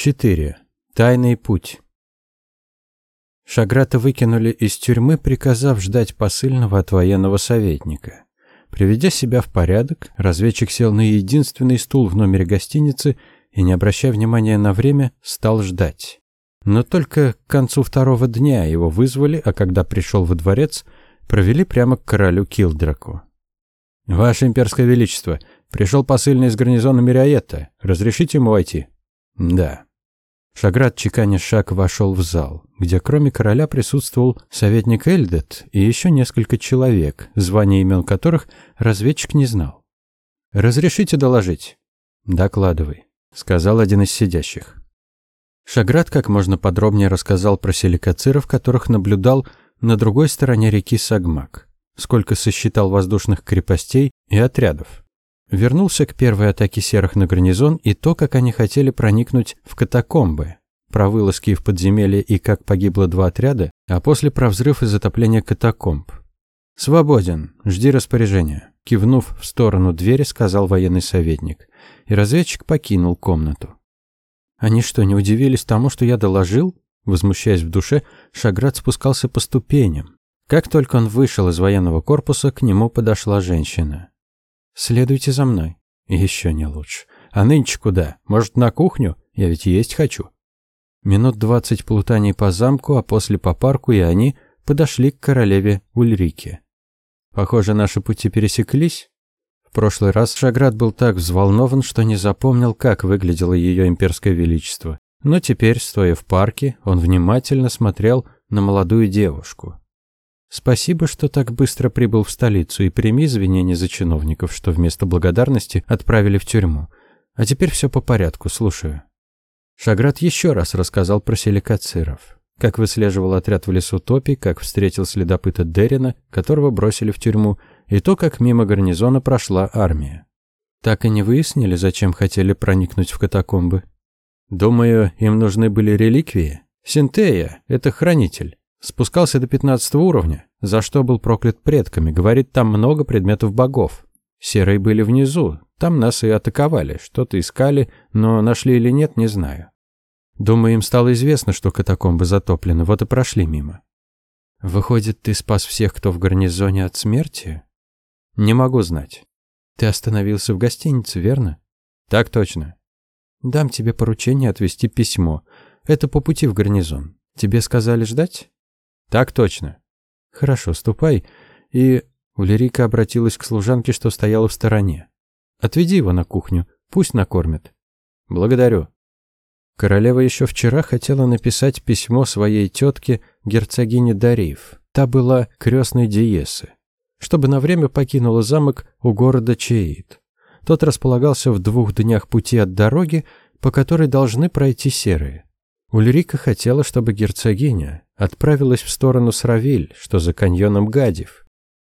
4. Тайный путь. Шаграта выкинули из тюрьмы, приказав ждать посыльного от военного советника. Приведя себя в порядок, разведчик сел на единственный стул в номере гостиницы и, не обращая внимания на время, стал ждать. Но только к концу второго дня его вызвали, а когда пришел во дворец, провели прямо к королю Килдраку. «Ваше имперское величество, пришел посыльный из гарнизона Мириаетта. Разрешите ему войти?» «Да». Шаград, чеканя шаг, вошел в зал, где кроме короля присутствовал советник Эльдет и еще несколько человек, звания имен которых разведчик не знал. «Разрешите доложить?» «Докладывай», — сказал один из сидящих. Шаград как можно подробнее рассказал про селикациров, которых наблюдал на другой стороне реки Сагмак, сколько сосчитал воздушных крепостей и отрядов. Вернулся к первой атаке серых на гарнизон и то, как они хотели проникнуть в катакомбы, про вылазки в подземелье и как погибло два отряда, а после про взрыв и затопление катакомб. «Свободен, жди распоряжения», – кивнув в сторону двери, сказал военный советник, и разведчик покинул комнату. «Они что, не удивились тому, что я доложил?» Возмущаясь в душе, Шаград спускался по ступеням. Как только он вышел из военного корпуса, к нему подошла женщина. «Следуйте за мной». «Еще не лучше. А нынче куда? Может, на кухню? Я ведь есть хочу». Минут двадцать плутаний по замку, а после по парку, и они подошли к королеве Ульрике. Похоже, наши пути пересеклись. В прошлый раз Шаград был так взволнован, что не запомнил, как выглядело ее имперское величество. Но теперь, стоя в парке, он внимательно смотрел на молодую девушку. Спасибо, что так быстро прибыл в столицу, и прими извинения за чиновников, что вместо благодарности отправили в тюрьму. А теперь все по порядку, слушаю. Шаград еще раз рассказал про селикациров. Как выслеживал отряд в лесу Топи, как встретил следопыта Дерина, которого бросили в тюрьму, и то, как мимо гарнизона прошла армия. Так и не выяснили, зачем хотели проникнуть в катакомбы. Думаю, им нужны были реликвии. Синтея – это хранитель. Спускался до пятнадцатого уровня, за что был проклят предками. Говорит, там много предметов богов. Серые были внизу, там нас и атаковали, что-то искали, но нашли или нет, не знаю. Думаю, им стало известно, что катакомбы затоплены, вот и прошли мимо. Выходит, ты спас всех, кто в гарнизоне от смерти? Не могу знать. Ты остановился в гостинице, верно? Так точно. Дам тебе поручение отвезти письмо. Это по пути в гарнизон. Тебе сказали ждать? «Так точно». «Хорошо, ступай». И Улерика обратилась к служанке, что стояла в стороне. «Отведи его на кухню, пусть накормят». «Благодарю». Королева еще вчера хотела написать письмо своей тетке, герцогине Дариф. Та была крестной Диесы, чтобы на время покинула замок у города Чеид. Тот располагался в двух днях пути от дороги, по которой должны пройти серые. Ульрика хотела, чтобы герцогиня отправилась в сторону Сравиль, что за каньоном Гадив.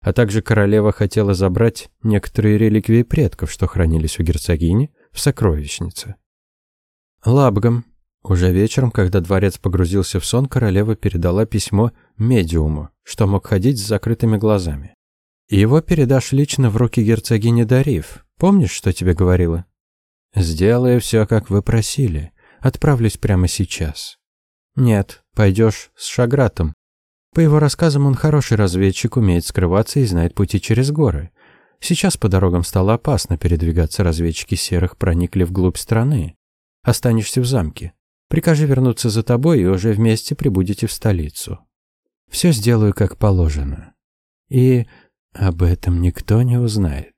А также королева хотела забрать некоторые реликвии предков, что хранились у герцогини, в сокровищнице. Лабгам. Уже вечером, когда дворец погрузился в сон, королева передала письмо медиуму, что мог ходить с закрытыми глазами. Его передашь лично в руки герцогини Дариф. Помнишь, что тебе говорила? Сделаю все, как вы просили. Отправлюсь прямо сейчас. Нет, пойдешь с Шагратом. По его рассказам, он хороший разведчик, умеет скрываться и знает пути через горы. Сейчас по дорогам стало опасно передвигаться, разведчики серых проникли вглубь страны. Останешься в замке. Прикажи вернуться за тобой, и уже вместе прибудете в столицу. Все сделаю как положено. И об этом никто не узнает.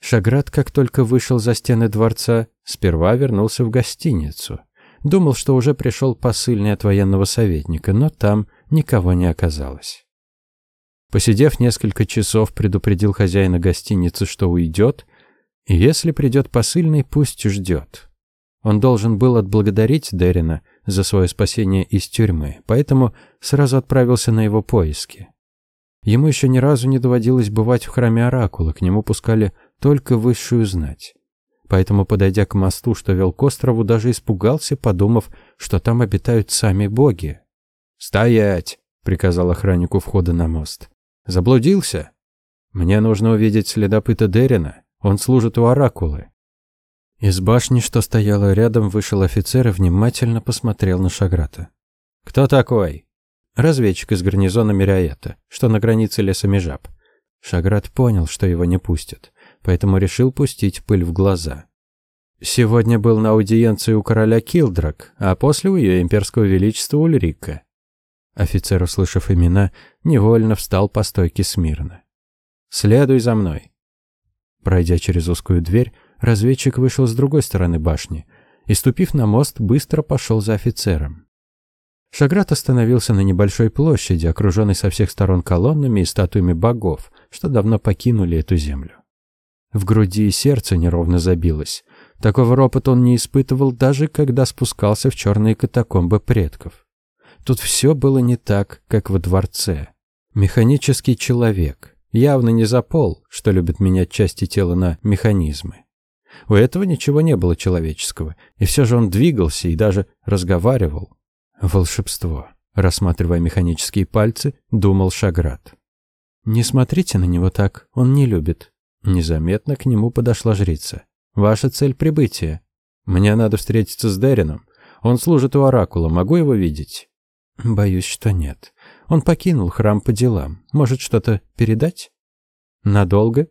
Шаград, как только вышел за стены дворца, сперва вернулся в гостиницу. Думал, что уже пришел посыльный от военного советника, но там никого не оказалось. Посидев несколько часов, предупредил хозяина гостиницы, что уйдет, и если придет посыльный, пусть ждет. Он должен был отблагодарить Дерина за свое спасение из тюрьмы, поэтому сразу отправился на его поиски. Ему еще ни разу не доводилось бывать в храме Оракула, к нему пускали только высшую знать. Поэтому, подойдя к мосту, что вел к острову, даже испугался, подумав, что там обитают сами боги. «Стоять!» — приказал охраннику входа на мост. «Заблудился? Мне нужно увидеть следопыта Дерина. Он служит у Оракулы». Из башни, что стояла рядом, вышел офицер и внимательно посмотрел на Шаграта. «Кто такой?» «Разведчик из гарнизона Миряета, что на границе леса Межаб». Шаграт понял, что его не пустят, поэтому решил пустить пыль в глаза. «Сегодня был на аудиенции у короля Килдрак, а после у ее имперского величества Ульрика». Офицер, услышав имена, невольно встал по стойке смирно. «Следуй за мной». Пройдя через узкую дверь, разведчик вышел с другой стороны башни и, ступив на мост, быстро пошел за офицером. Шаграт остановился на небольшой площади, окруженной со всех сторон колоннами и статуями богов, что давно покинули эту землю. В груди и сердце неровно забилось. Такого ропота он не испытывал, даже когда спускался в черные катакомбы предков. Тут все было не так, как во дворце. Механический человек, явно не за пол, что любит менять части тела на механизмы. У этого ничего не было человеческого, и все же он двигался и даже разговаривал. Волшебство. Рассматривая механические пальцы, думал Шаград. «Не смотрите на него так, он не любит». Незаметно к нему подошла жрица. «Ваша цель прибытия. Мне надо встретиться с Дерином. Он служит у Оракула, могу его видеть?» «Боюсь, что нет. Он покинул храм по делам. Может, что-то передать?» «Надолго?»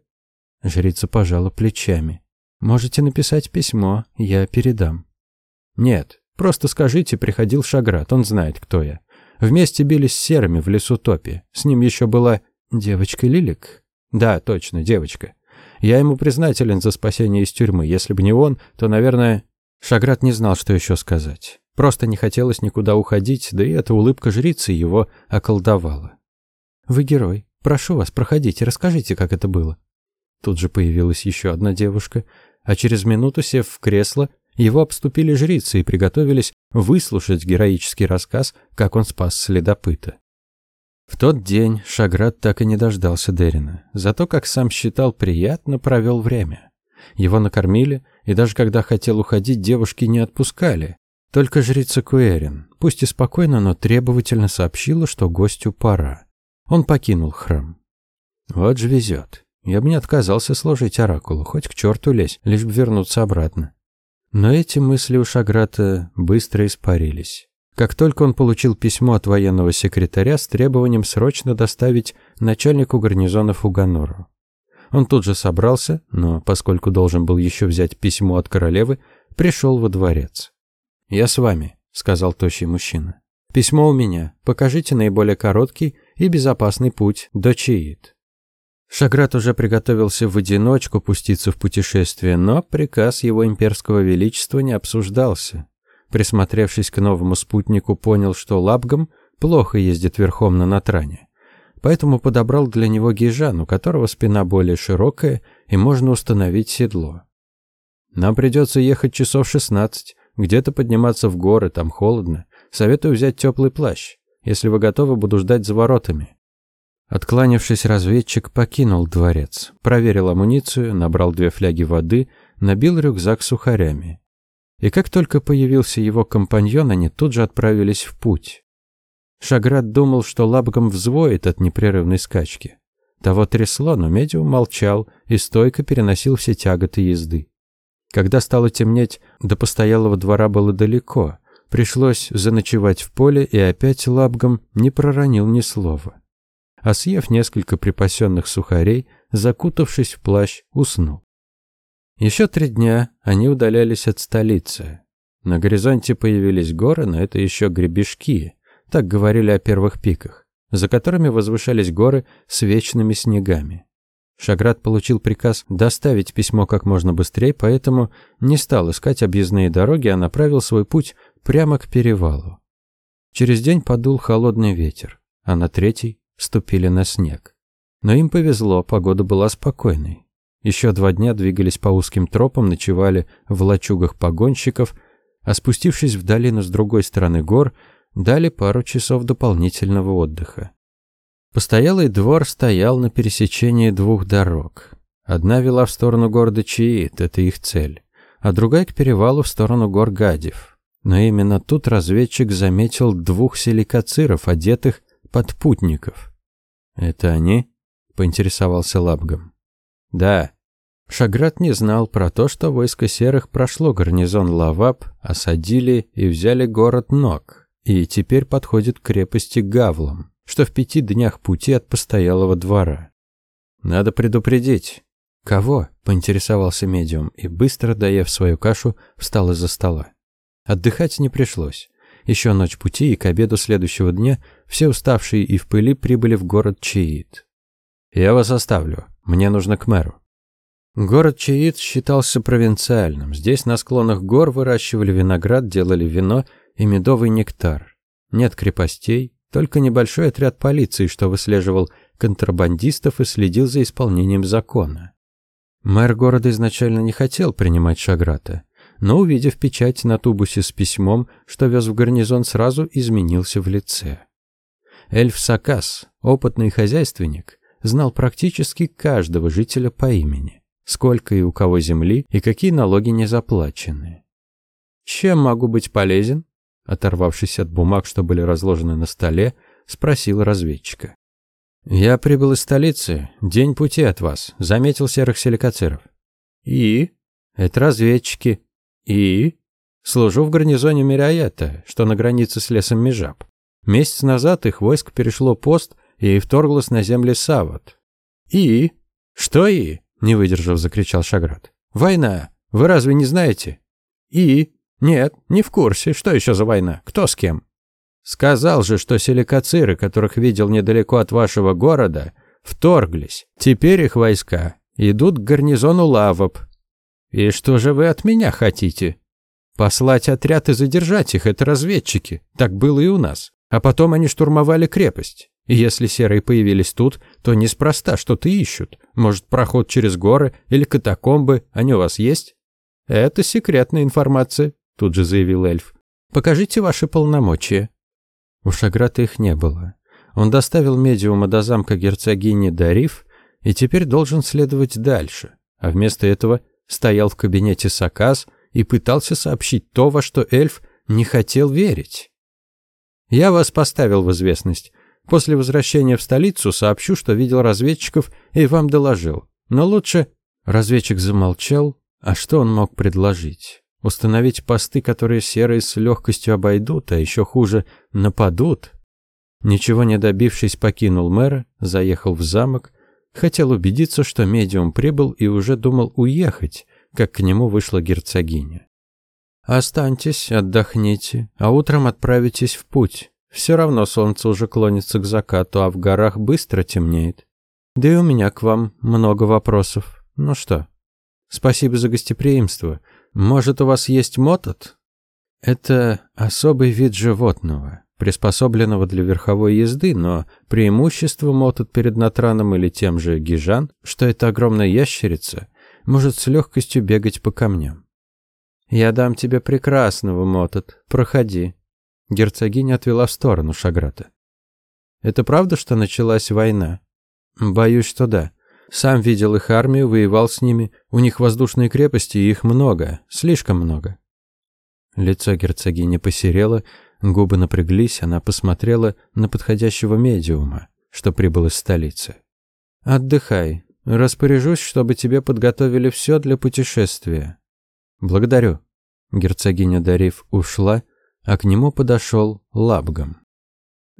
Жрица пожала плечами. Можете написать письмо, я передам. Нет, просто скажите, приходил Шаграт, он знает, кто я. Вместе бились с серыми в лесу Топи. С ним еще была девочка Лилик. Да, точно, девочка. Я ему признателен за спасение из тюрьмы. Если бы не он, то, наверное... Шаграт не знал, что еще сказать. Просто не хотелось никуда уходить, да и эта улыбка жрицы его околдовала. «Вы герой. Прошу вас, проходите, расскажите, как это было». Тут же появилась еще одна девушка, а через минуту, сев в кресло, его обступили жрицы и приготовились выслушать героический рассказ, как он спас следопыта. В тот день Шаград так и не дождался Дерина, зато, как сам считал, приятно провел время. Его накормили, и даже когда хотел уходить, девушки не отпускали. Только жрица Куэрин, пусть и спокойно, но требовательно сообщила, что гостю пора. Он покинул храм. Вот же везет. Я бы не отказался служить оракулу, хоть к черту лезь, лишь бы вернуться обратно. Но эти мысли у Шаграта быстро испарились. Как только он получил письмо от военного секретаря с требованием срочно доставить начальнику гарнизона Фуганору. Он тут же собрался, но поскольку должен был еще взять письмо от королевы, пришел во дворец. «Я с вами», — сказал тощий мужчина. «Письмо у меня. Покажите наиболее короткий и безопасный путь до Чиит». Шаграт уже приготовился в одиночку пуститься в путешествие, но приказ его имперского величества не обсуждался. Присмотревшись к новому спутнику, понял, что Лабгам плохо ездит верхом на Натране. Поэтому подобрал для него гижан, у которого спина более широкая, и можно установить седло. Нам придется ехать часов шестнадцать, где-то подниматься в горы, там холодно. Советую взять теплый плащ. Если вы готовы, буду ждать за воротами. Откланившись, разведчик покинул дворец, проверил амуницию, набрал две фляги воды, набил рюкзак сухарями. И как только появился его компаньон, они тут же отправились в путь. Шаград думал, что лабгом взвоет от непрерывной скачки. Того трясло, но медиум молчал и стойко переносил все тяготы езды. Когда стало темнеть, до постоялого двора было далеко. Пришлось заночевать в поле, и опять лабгом не проронил ни слова а съев несколько припасенных сухарей, закутавшись в плащ, уснул. Еще три дня они удалялись от столицы. На горизонте появились горы, но это еще гребешки, так говорили о первых пиках, за которыми возвышались горы с вечными снегами. Шаград получил приказ доставить письмо как можно быстрее, поэтому не стал искать объездные дороги, а направил свой путь прямо к перевалу. Через день подул холодный ветер, а на третий ступили на снег. Но им повезло, погода была спокойной. Еще два дня двигались по узким тропам, ночевали в лачугах погонщиков, а спустившись в долину с другой стороны гор, дали пару часов дополнительного отдыха. Постоялый двор стоял на пересечении двух дорог. Одна вела в сторону города Чиит, это их цель, а другая к перевалу в сторону гор Гадев. Но именно тут разведчик заметил двух силикациров, одетых под путников. «Это они?» — поинтересовался Лабгом. «Да». Шаград не знал про то, что войско серых прошло гарнизон Лавап, осадили и взяли город Ног, и теперь подходит к крепости Гавлом, что в пяти днях пути от постоялого двора. Надо предупредить. Кого? поинтересовался медиум и быстро доев свою кашу, встал из-за стола. Отдыхать не пришлось. Еще ночь пути, и к обеду следующего дня все уставшие и в пыли прибыли в город Чиит. «Я вас оставлю. Мне нужно к мэру». Город Чиит считался провинциальным. Здесь на склонах гор выращивали виноград, делали вино и медовый нектар. Нет крепостей, только небольшой отряд полиции, что выслеживал контрабандистов и следил за исполнением закона. Мэр города изначально не хотел принимать Шаграта но, увидев печать на тубусе с письмом, что вез в гарнизон, сразу изменился в лице. Эльф Сакас, опытный хозяйственник, знал практически каждого жителя по имени, сколько и у кого земли и какие налоги не заплачены. «Чем могу быть полезен?» Оторвавшись от бумаг, что были разложены на столе, спросил разведчика. «Я прибыл из столицы. День пути от вас. Заметил серых силикациров». «И?» «Это разведчики. И? Служу в гарнизоне Мирайета, что на границе с лесом Межаб. Месяц назад их войск перешло пост и вторглось на земли Сават. И? Что и? Не выдержав, закричал Шаград. Война. Вы разве не знаете? И? Нет, не в курсе. Что еще за война? Кто с кем? Сказал же, что силикациры, которых видел недалеко от вашего города, вторглись. Теперь их войска идут к гарнизону Лавоп, «И что же вы от меня хотите?» «Послать отряд и задержать их, это разведчики. Так было и у нас. А потом они штурмовали крепость. Если серые появились тут, то неспроста что-то ищут. Может, проход через горы или катакомбы, они у вас есть?» «Это секретная информация», — тут же заявил эльф. «Покажите ваши полномочия». У Шаграта их не было. Он доставил медиума до замка герцогини Дариф и теперь должен следовать дальше. А вместо этого стоял в кабинете Сакас и пытался сообщить то, во что эльф не хотел верить. «Я вас поставил в известность. После возвращения в столицу сообщу, что видел разведчиков и вам доложил. Но лучше...» Разведчик замолчал. А что он мог предложить? Установить посты, которые серые с легкостью обойдут, а еще хуже — нападут? Ничего не добившись, покинул мэра, заехал в замок, Хотел убедиться, что медиум прибыл и уже думал уехать, как к нему вышла герцогиня. «Останьтесь, отдохните, а утром отправитесь в путь. Все равно солнце уже клонится к закату, а в горах быстро темнеет. Да и у меня к вам много вопросов. Ну что, спасибо за гостеприимство. Может, у вас есть мотот?» «Это особый вид животного приспособленного для верховой езды, но преимущество мотот перед Натраном или тем же Гижан, что эта огромная ящерица может с легкостью бегать по камням. «Я дам тебе прекрасного, мотот. Проходи». Герцогиня отвела в сторону Шаграта. «Это правда, что началась война?» «Боюсь, что да. Сам видел их армию, воевал с ними. У них воздушные крепости, и их много. Слишком много». Лицо герцогини посерело, Губы напряглись, она посмотрела на подходящего медиума, что прибыл из столицы. «Отдыхай. Распоряжусь, чтобы тебе подготовили все для путешествия». «Благодарю». Герцогиня Дариф ушла, а к нему подошел Лабгам.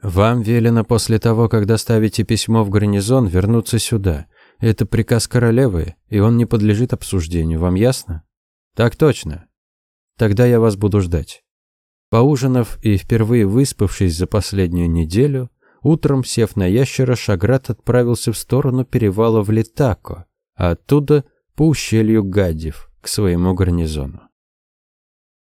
«Вам велено после того, как доставите письмо в гарнизон, вернуться сюда. Это приказ королевы, и он не подлежит обсуждению. Вам ясно?» «Так точно. Тогда я вас буду ждать». Поужинав и впервые выспавшись за последнюю неделю, утром, сев на ящера, Шаграт отправился в сторону перевала в Литако, а оттуда по ущелью Гадев к своему гарнизону.